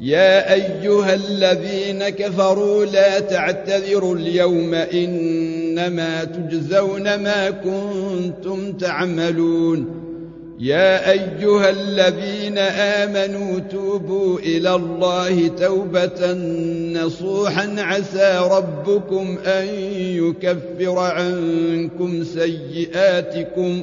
يا أيها الذين كفروا لا تعتذروا اليوم إنما تجزون ما كنتم تعملون. يا أيها الذين آمنوا توبوا إلى الله توبة نصوحا عسى ربكم أن يكفر عنكم سيئاتكم.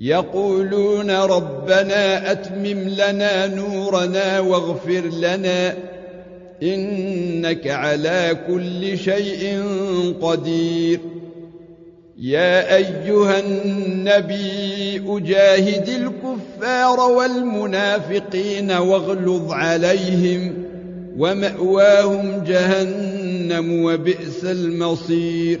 يقولون ربنا أتمم لنا نورنا واغفر لنا إنك على كل شيء قدير. يا أيها النبي أجاهد الكفار والمنافقين واغلظ عليهم ومأواهم جهنم وبئس المصير.